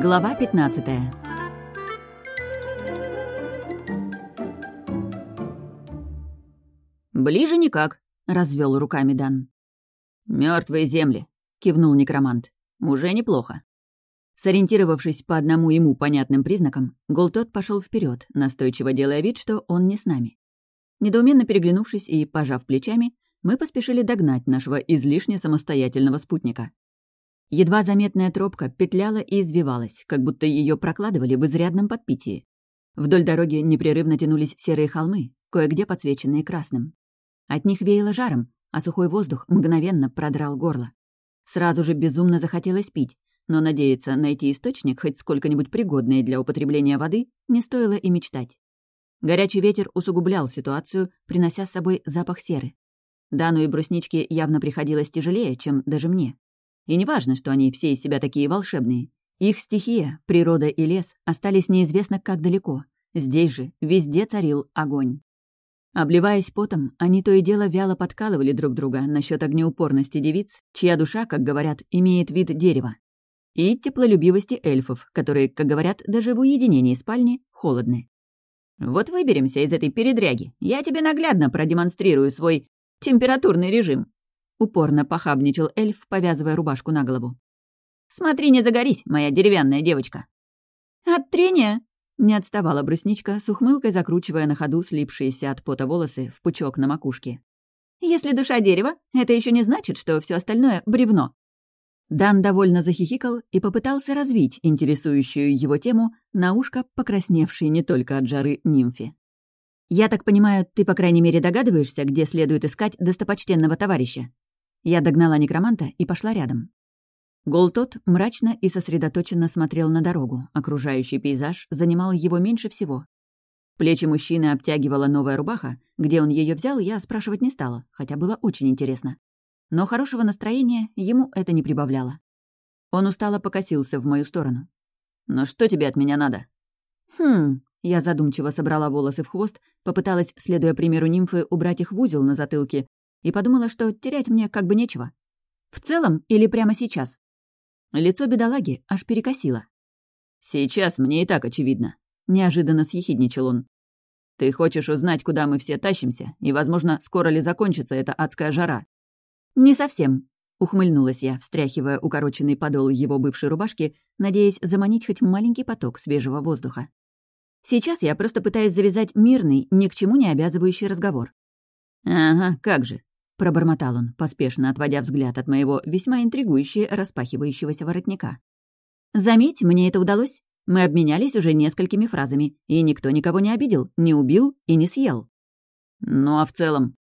Глава 15 «Ближе никак», — развел руками Дан. Мертвые земли», — кивнул некромант. «Уже неплохо». Сориентировавшись по одному ему понятным признакам, Голтот пошел вперед, настойчиво делая вид, что он не с нами. Недоуменно переглянувшись и пожав плечами, мы поспешили догнать нашего излишне самостоятельного спутника. Едва заметная тропка петляла и извивалась, как будто ее прокладывали в изрядном подпитии. Вдоль дороги непрерывно тянулись серые холмы, кое-где подсвеченные красным. От них веяло жаром, а сухой воздух мгновенно продрал горло. Сразу же безумно захотелось пить, но надеяться найти источник, хоть сколько-нибудь пригодный для употребления воды, не стоило и мечтать. Горячий ветер усугублял ситуацию, принося с собой запах серы. Дану и брусничке явно приходилось тяжелее, чем даже мне. И не важно, что они все из себя такие волшебные. Их стихия, природа и лес остались неизвестно как далеко. Здесь же везде царил огонь. Обливаясь потом, они то и дело вяло подкалывали друг друга насчет огнеупорности девиц, чья душа, как говорят, имеет вид дерева. И теплолюбивости эльфов, которые, как говорят, даже в уединении спальни холодны. «Вот выберемся из этой передряги. Я тебе наглядно продемонстрирую свой температурный режим», Упорно похабничал эльф, повязывая рубашку на голову. «Смотри, не загорись, моя деревянная девочка!» «От трения!» — не отставала брусничка, с ухмылкой закручивая на ходу слипшиеся от пота волосы в пучок на макушке. «Если душа дерева, это еще не значит, что все остальное — бревно». Дан довольно захихикал и попытался развить интересующую его тему на ушко, покрасневшей не только от жары нимфе. «Я так понимаю, ты, по крайней мере, догадываешься, где следует искать достопочтенного товарища?» Я догнала некроманта и пошла рядом. Голтот мрачно и сосредоточенно смотрел на дорогу. Окружающий пейзаж занимал его меньше всего. Плечи мужчины обтягивала новая рубаха. Где он ее взял, я спрашивать не стала, хотя было очень интересно. Но хорошего настроения ему это не прибавляло. Он устало покосился в мою сторону. «Но что тебе от меня надо?» «Хм...» Я задумчиво собрала волосы в хвост, попыталась, следуя примеру нимфы, убрать их в узел на затылке и подумала, что терять мне как бы нечего. В целом или прямо сейчас? Лицо бедолаги аж перекосило. «Сейчас мне и так очевидно», — неожиданно съехидничал он. «Ты хочешь узнать, куда мы все тащимся, и, возможно, скоро ли закончится эта адская жара?» «Не совсем», — ухмыльнулась я, встряхивая укороченный подол его бывшей рубашки, надеясь заманить хоть маленький поток свежего воздуха. «Сейчас я просто пытаюсь завязать мирный, ни к чему не обязывающий разговор». «Ага, как же пробормотал он, поспешно отводя взгляд от моего весьма интригующего распахивающегося воротника. «Заметь, мне это удалось. Мы обменялись уже несколькими фразами, и никто никого не обидел, не убил и не съел». «Ну а в целом?»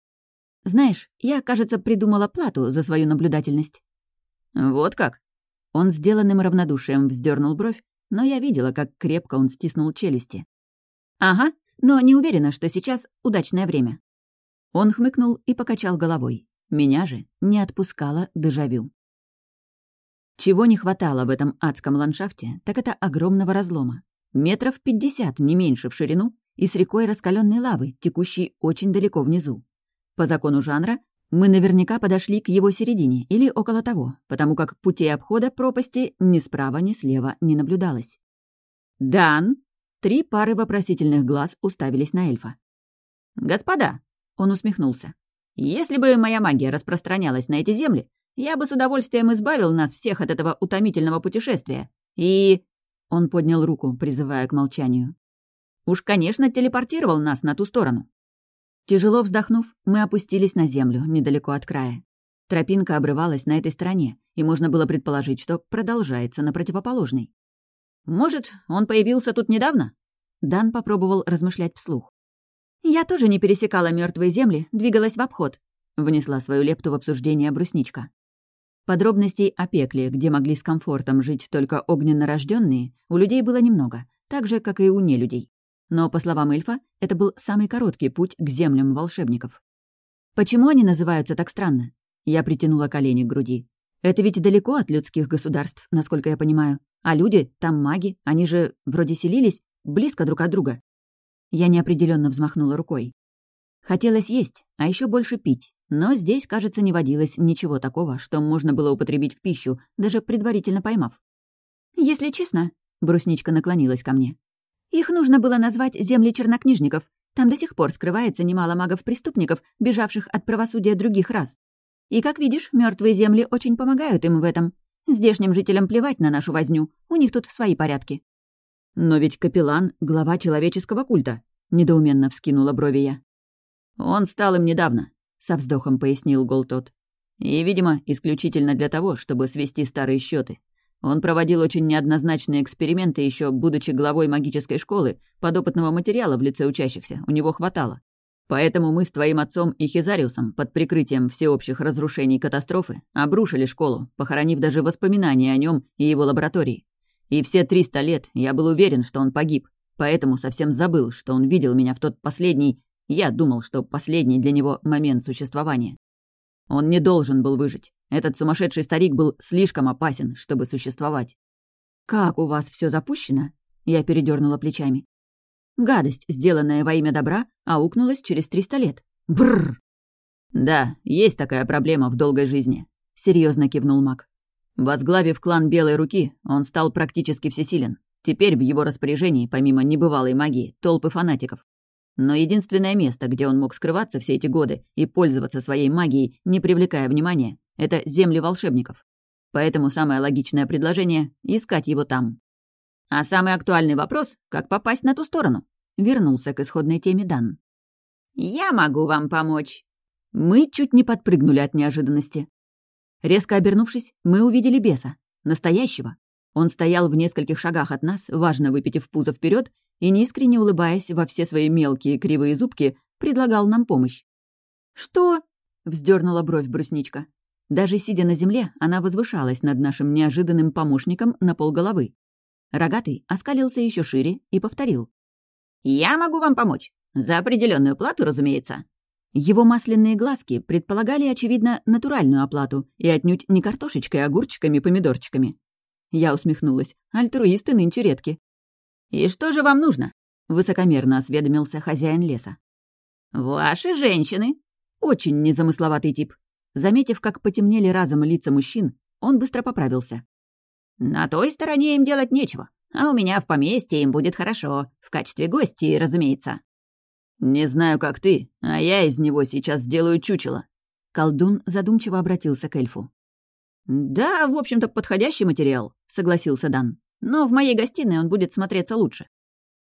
«Знаешь, я, кажется, придумала плату за свою наблюдательность». «Вот как?» Он сделанным равнодушием вздернул бровь, но я видела, как крепко он стиснул челюсти. «Ага, но не уверена, что сейчас удачное время». Он хмыкнул и покачал головой. Меня же не отпускало дежавю. Чего не хватало в этом адском ландшафте, так это огромного разлома. Метров пятьдесят, не меньше в ширину, и с рекой раскаленной лавы, текущей очень далеко внизу. По закону жанра, мы наверняка подошли к его середине или около того, потому как путей обхода пропасти ни справа, ни слева не наблюдалось. «Дан!» Три пары вопросительных глаз уставились на эльфа. «Господа!» Он усмехнулся. «Если бы моя магия распространялась на эти земли, я бы с удовольствием избавил нас всех от этого утомительного путешествия. И...» Он поднял руку, призывая к молчанию. «Уж, конечно, телепортировал нас на ту сторону». Тяжело вздохнув, мы опустились на землю, недалеко от края. Тропинка обрывалась на этой стороне, и можно было предположить, что продолжается на противоположной. «Может, он появился тут недавно?» Дан попробовал размышлять вслух. «Я тоже не пересекала мертвые земли, двигалась в обход», — внесла свою лепту в обсуждение брусничка. Подробностей о пекле, где могли с комфортом жить только огненно рожденные, у людей было немного, так же, как и у нелюдей. Но, по словам эльфа, это был самый короткий путь к землям волшебников. «Почему они называются так странно?» Я притянула колени к груди. «Это ведь далеко от людских государств, насколько я понимаю. А люди, там маги, они же вроде селились близко друг от друга. Я неопределенно взмахнула рукой. Хотелось есть, а еще больше пить, но здесь, кажется, не водилось ничего такого, что можно было употребить в пищу, даже предварительно поймав. «Если честно, Брусничка наклонилась ко мне. «Их нужно было назвать земли чернокнижников. Там до сих пор скрывается немало магов-преступников, бежавших от правосудия других рас. И, как видишь, мертвые земли очень помогают им в этом. Здешним жителям плевать на нашу возню, у них тут свои порядки». «Но ведь капеллан — глава человеческого культа», — недоуменно вскинула брови я. «Он стал им недавно», — со вздохом пояснил Голтот. «И, видимо, исключительно для того, чтобы свести старые счеты. Он проводил очень неоднозначные эксперименты еще будучи главой магической школы, подопытного материала в лице учащихся у него хватало. Поэтому мы с твоим отцом и Хизариусом под прикрытием всеобщих разрушений катастрофы обрушили школу, похоронив даже воспоминания о нем и его лаборатории. И все триста лет я был уверен, что он погиб, поэтому совсем забыл, что он видел меня в тот последний, я думал, что последний для него момент существования. Он не должен был выжить. Этот сумасшедший старик был слишком опасен, чтобы существовать. «Как у вас все запущено?» Я передернула плечами. Гадость, сделанная во имя добра, аукнулась через триста лет. Бррр! «Да, есть такая проблема в долгой жизни», — серьезно кивнул маг. Возглавив клан Белой Руки, он стал практически всесилен. Теперь в его распоряжении, помимо небывалой магии, толпы фанатиков. Но единственное место, где он мог скрываться все эти годы и пользоваться своей магией, не привлекая внимания, это земли волшебников. Поэтому самое логичное предложение — искать его там. А самый актуальный вопрос — как попасть на ту сторону? Вернулся к исходной теме Дан. «Я могу вам помочь». Мы чуть не подпрыгнули от неожиданности. Резко обернувшись, мы увидели беса. Настоящего. Он стоял в нескольких шагах от нас, важно выпитив пузо вперед и, неискренне улыбаясь во все свои мелкие кривые зубки, предлагал нам помощь. «Что?» — вздернула бровь брусничка. Даже сидя на земле, она возвышалась над нашим неожиданным помощником на полголовы. Рогатый оскалился еще шире и повторил. «Я могу вам помочь. За определенную плату, разумеется». Его масляные глазки предполагали, очевидно, натуральную оплату и отнюдь не картошечкой, огурчиками, помидорчиками. Я усмехнулась. Альтруисты нынче редки. «И что же вам нужно?» — высокомерно осведомился хозяин леса. «Ваши женщины». Очень незамысловатый тип. Заметив, как потемнели разом лица мужчин, он быстро поправился. «На той стороне им делать нечего, а у меня в поместье им будет хорошо, в качестве гостей, разумеется». «Не знаю, как ты, а я из него сейчас сделаю чучело». Колдун задумчиво обратился к эльфу. «Да, в общем-то, подходящий материал», — согласился Дан но в моей гостиной он будет смотреться лучше».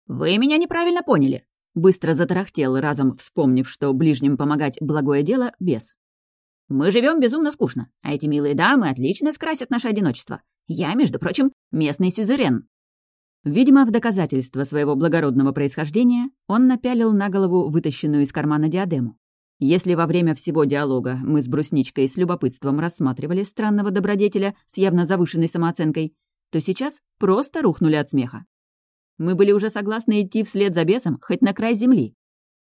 «Вы меня неправильно поняли», — быстро затарахтел, разом вспомнив, что ближним помогать благое дело без. «Мы живем безумно скучно, а эти милые дамы отлично скрасят наше одиночество. Я, между прочим, местный сюзерен». Видимо, в доказательство своего благородного происхождения он напялил на голову вытащенную из кармана диадему. Если во время всего диалога мы с Брусничкой с любопытством рассматривали странного добродетеля с явно завышенной самооценкой, то сейчас просто рухнули от смеха. Мы были уже согласны идти вслед за бесом хоть на край земли.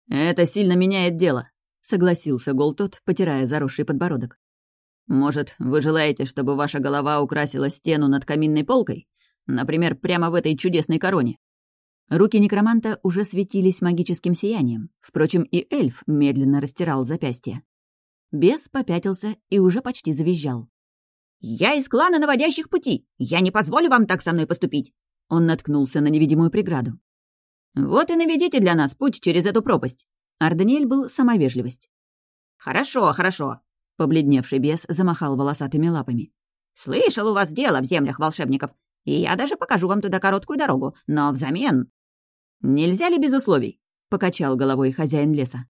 «Это сильно меняет дело», — согласился Голтот, потирая заросший подбородок. «Может, вы желаете, чтобы ваша голова украсила стену над каминной полкой? Например, прямо в этой чудесной короне?» Руки некроманта уже светились магическим сиянием. Впрочем, и эльф медленно растирал запястье. Бес попятился и уже почти завизжал. «Я из клана наводящих пути! Я не позволю вам так со мной поступить!» Он наткнулся на невидимую преграду. «Вот и наведите для нас путь через эту пропасть!» Арданиэль был самовежливость. «Хорошо, хорошо!» Побледневший бес замахал волосатыми лапами. «Слышал у вас дело в землях волшебников, и я даже покажу вам туда короткую дорогу, но взамен...» «Нельзя ли без условий?» — покачал головой хозяин леса.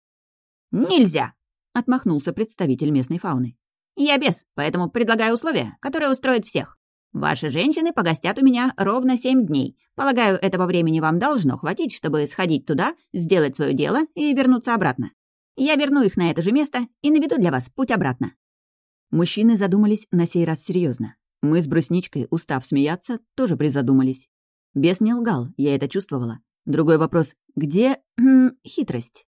«Нельзя!» — отмахнулся представитель местной фауны. Я без, поэтому предлагаю условия, которые устроят всех. Ваши женщины погостят у меня ровно семь дней. Полагаю, этого времени вам должно хватить, чтобы сходить туда, сделать свое дело и вернуться обратно. Я верну их на это же место и наведу для вас путь обратно». Мужчины задумались на сей раз серьезно. Мы с Брусничкой, устав смеяться, тоже призадумались. Бес не лгал, я это чувствовала. Другой вопрос — где... Хитрость?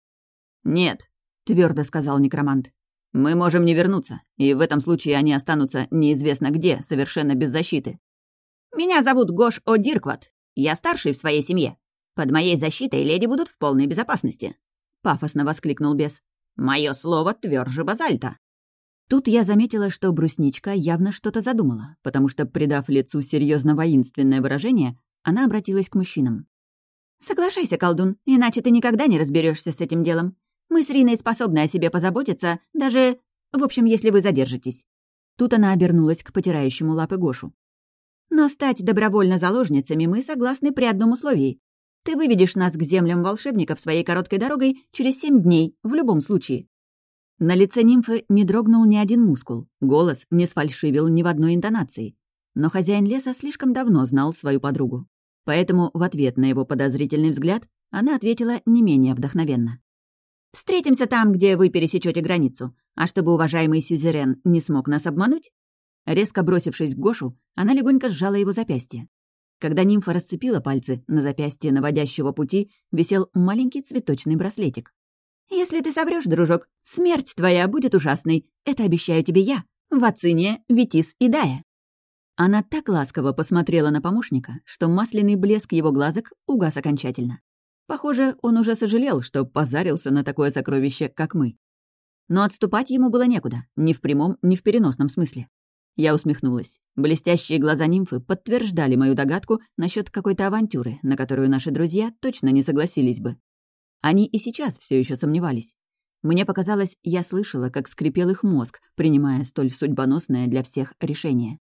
«Нет», — твердо сказал некромант. Мы можем не вернуться, и в этом случае они останутся неизвестно где, совершенно без защиты. Меня зовут Гош О'Диркват. Я старший в своей семье. Под моей защитой леди будут в полной безопасности. Пафосно воскликнул бес. Мое слово тверже базальта. Тут я заметила, что брусничка явно что-то задумала, потому что, придав лицу серьезно воинственное выражение, Она обратилась к мужчинам. «Соглашайся, колдун, иначе ты никогда не разберешься с этим делом. Мы с Риной способны о себе позаботиться, даже... В общем, если вы задержитесь». Тут она обернулась к потирающему лапы Гошу. «Но стать добровольно заложницами мы согласны при одном условии. Ты выведешь нас к землям волшебников своей короткой дорогой через семь дней, в любом случае». На лице нимфы не дрогнул ни один мускул, голос не сфальшивил ни в одной интонации. Но хозяин леса слишком давно знал свою подругу. Поэтому в ответ на его подозрительный взгляд она ответила не менее вдохновенно. «Встретимся там, где вы пересечете границу. А чтобы уважаемый сюзерен не смог нас обмануть?» Резко бросившись к Гошу, она легонько сжала его запястье. Когда нимфа расцепила пальцы, на запястье наводящего пути висел маленький цветочный браслетик. «Если ты соврёшь, дружок, смерть твоя будет ужасной. Это обещаю тебе я, Вациния, Витис и Дая». Она так ласково посмотрела на помощника, что масляный блеск его глазок угас окончательно. Похоже, он уже сожалел, что позарился на такое сокровище, как мы. Но отступать ему было некуда, ни в прямом, ни в переносном смысле. Я усмехнулась. Блестящие глаза нимфы подтверждали мою догадку насчет какой-то авантюры, на которую наши друзья точно не согласились бы. Они и сейчас все еще сомневались. Мне показалось, я слышала, как скрипел их мозг, принимая столь судьбоносное для всех решение.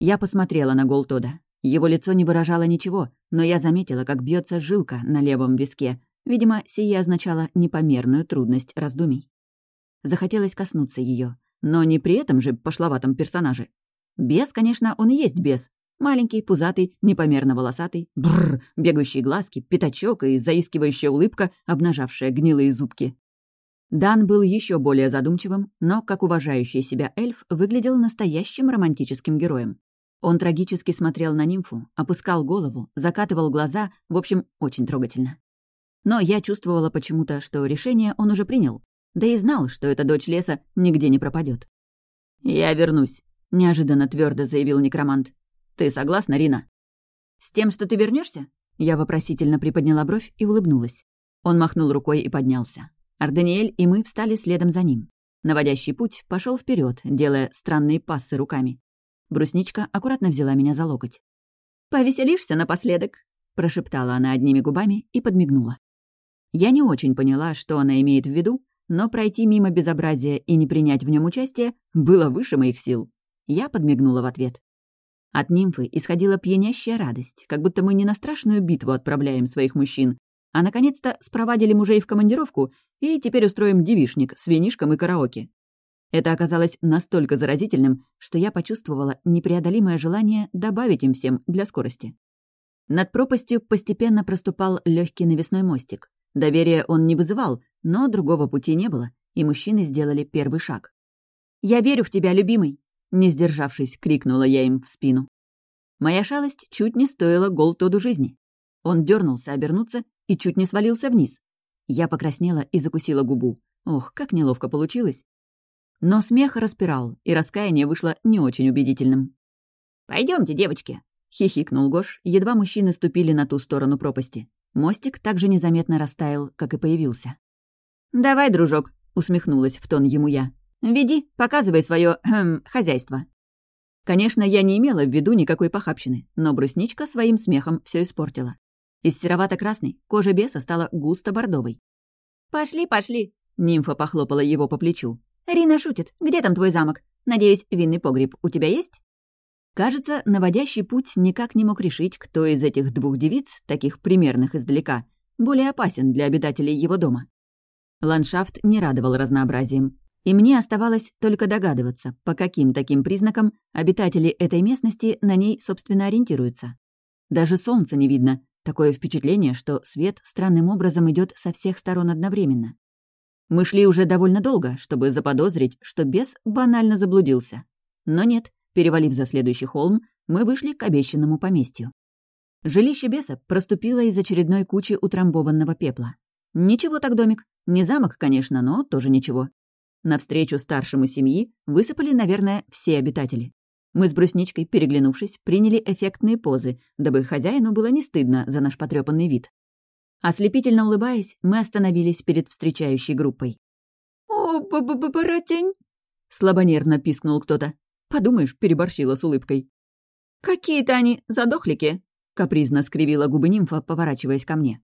Я посмотрела на Голтода. Его лицо не выражало ничего, но я заметила, как бьется жилка на левом виске. Видимо, сие означало непомерную трудность раздумий. Захотелось коснуться ее, но не при этом же пошловатом персонаже. Бес, конечно, он и есть бес. Маленький, пузатый, непомерно волосатый, бррр, бегающие глазки, пятачок и заискивающая улыбка, обнажавшая гнилые зубки. Дан был еще более задумчивым, но, как уважающий себя эльф, выглядел настоящим романтическим героем. Он трагически смотрел на нимфу, опускал голову, закатывал глаза, в общем, очень трогательно. Но я чувствовала почему-то, что решение он уже принял, да и знал, что эта дочь леса нигде не пропадет. «Я вернусь», — неожиданно твердо заявил некромант. «Ты согласна, Рина?» «С тем, что ты вернешься? Я вопросительно приподняла бровь и улыбнулась. Он махнул рукой и поднялся. Арданиэль и мы встали следом за ним. Наводящий путь пошел вперед, делая странные пассы руками. Брусничка аккуратно взяла меня за локоть. «Повеселишься напоследок?» — прошептала она одними губами и подмигнула. Я не очень поняла, что она имеет в виду, но пройти мимо безобразия и не принять в нем участие было выше моих сил. Я подмигнула в ответ. От нимфы исходила пьянящая радость, как будто мы не на страшную битву отправляем своих мужчин, а наконец-то спровадили мужей в командировку и теперь устроим девишник с винишком и караоке. Это оказалось настолько заразительным, что я почувствовала непреодолимое желание добавить им всем для скорости. Над пропастью постепенно проступал легкий навесной мостик. Доверия он не вызывал, но другого пути не было, и мужчины сделали первый шаг. «Я верю в тебя, любимый!» Не сдержавшись, крикнула я им в спину. Моя шалость чуть не стоила Голтоду жизни. Он дернулся обернуться и чуть не свалился вниз. Я покраснела и закусила губу. Ох, как неловко получилось. Но смех распирал, и раскаяние вышло не очень убедительным. Пойдемте, девочки!» — хихикнул Гош, едва мужчины ступили на ту сторону пропасти. Мостик также незаметно растаял, как и появился. «Давай, дружок», — усмехнулась в тон ему я. «Веди, показывай свое эм, хозяйство». Конечно, я не имела в виду никакой похабщины, но брусничка своим смехом все испортила. Из серовато-красной кожа беса стала густо-бордовой. «Пошли, пошли!» — нимфа похлопала его по плечу. «Рина шутит. Где там твой замок? Надеюсь, винный погреб у тебя есть?» Кажется, наводящий путь никак не мог решить, кто из этих двух девиц, таких примерных издалека, более опасен для обитателей его дома. Ландшафт не радовал разнообразием, и мне оставалось только догадываться, по каким таким признакам обитатели этой местности на ней, собственно, ориентируются. Даже солнца не видно, такое впечатление, что свет странным образом идет со всех сторон одновременно. Мы шли уже довольно долго, чтобы заподозрить, что бес банально заблудился. Но нет, перевалив за следующий холм, мы вышли к обещанному поместью. Жилище беса проступило из очередной кучи утрамбованного пепла. Ничего так домик. Не замок, конечно, но тоже ничего. Навстречу старшему семьи высыпали, наверное, все обитатели. Мы с Брусничкой, переглянувшись, приняли эффектные позы, дабы хозяину было не стыдно за наш потрепанный вид. Ослепительно улыбаясь, мы остановились перед встречающей группой. «О, б -б -б боротень!» — слабонервно пискнул кто-то. Подумаешь, переборщила с улыбкой. «Какие-то они задохлики!» капризно скривила губы нимфа, поворачиваясь ко мне.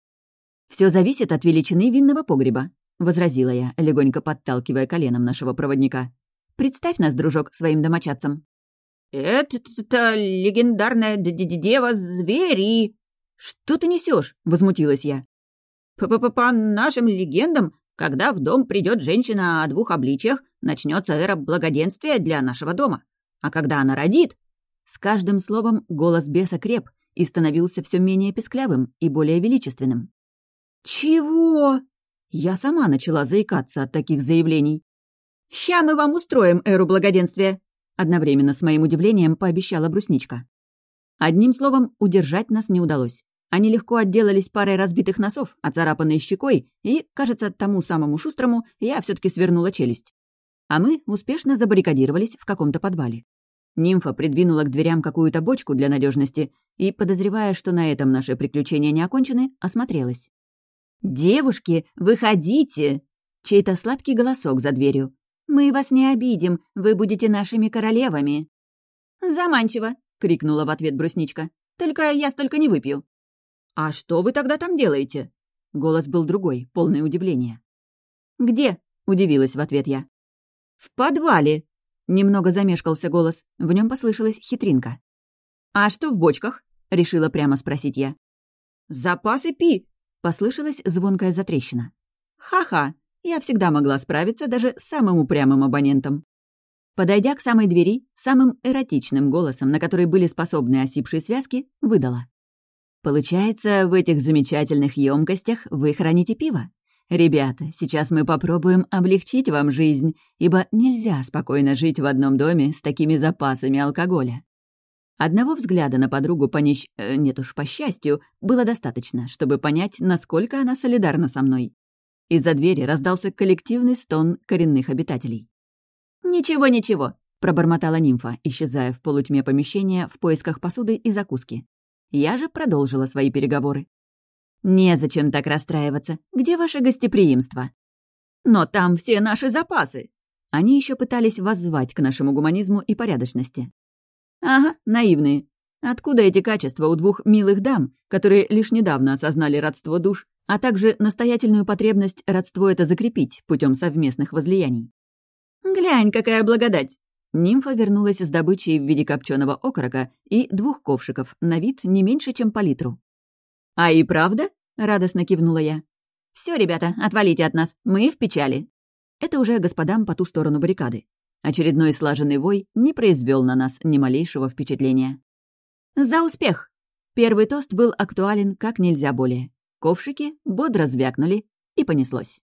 Все зависит от величины винного погреба», — возразила я, легонько подталкивая коленом нашего проводника. «Представь нас, дружок, своим домочадцам». «Это легендарная дева звери!» «Что ты несешь? возмутилась я. П -п -п «По нашим легендам, когда в дом придет женщина о двух обличиях, начнется эра благоденствия для нашего дома. А когда она родит...» С каждым словом голос беса креп и становился все менее песклявым и более величественным. «Чего?» Я сама начала заикаться от таких заявлений. «Ща мы вам устроим эру благоденствия!» Одновременно с моим удивлением пообещала брусничка. Одним словом, удержать нас не удалось. Они легко отделались парой разбитых носов, оцарапанной щекой, и, кажется, тому самому шустрому я все таки свернула челюсть. А мы успешно забаррикадировались в каком-то подвале. Нимфа придвинула к дверям какую-то бочку для надежности и, подозревая, что на этом наши приключения не окончены, осмотрелась. «Девушки, выходите!» Чей-то сладкий голосок за дверью. «Мы вас не обидим, вы будете нашими королевами». «Заманчиво!» — крикнула в ответ брусничка. «Только я столько не выпью». «А что вы тогда там делаете?» Голос был другой, полное удивление. «Где?» — удивилась в ответ я. «В подвале!» Немного замешкался голос, в нем послышалась хитринка. «А что в бочках?» — решила прямо спросить я. «Запасы пи!» — послышалась звонкая затрещина. «Ха-ха! Я всегда могла справиться даже с самым упрямым абонентом». Подойдя к самой двери, самым эротичным голосом, на который были способны осипшие связки, выдала. «Получается, в этих замечательных емкостях вы храните пиво? Ребята, сейчас мы попробуем облегчить вам жизнь, ибо нельзя спокойно жить в одном доме с такими запасами алкоголя». Одного взгляда на подругу по нищ... Э, нет уж, по счастью, было достаточно, чтобы понять, насколько она солидарна со мной. Из-за двери раздался коллективный стон коренных обитателей. «Ничего-ничего», — пробормотала нимфа, исчезая в полутьме помещения в поисках посуды и закуски. Я же продолжила свои переговоры. «Незачем так расстраиваться. Где ваше гостеприимство?» «Но там все наши запасы!» Они еще пытались воззвать к нашему гуманизму и порядочности. Ага, наивные. Откуда эти качества у двух милых дам, которые лишь недавно осознали родство душ, а также настоятельную потребность родство это закрепить путем совместных возлияний? «Глянь, какая благодать!» Нимфа вернулась с добычей в виде копченого окорока и двух ковшиков, на вид не меньше, чем по литру. «А и правда?» — радостно кивнула я. Все, ребята, отвалите от нас, мы в печали». Это уже господам по ту сторону баррикады. Очередной слаженный вой не произвел на нас ни малейшего впечатления. «За успех!» Первый тост был актуален как нельзя более. Ковшики бодро звякнули, и понеслось.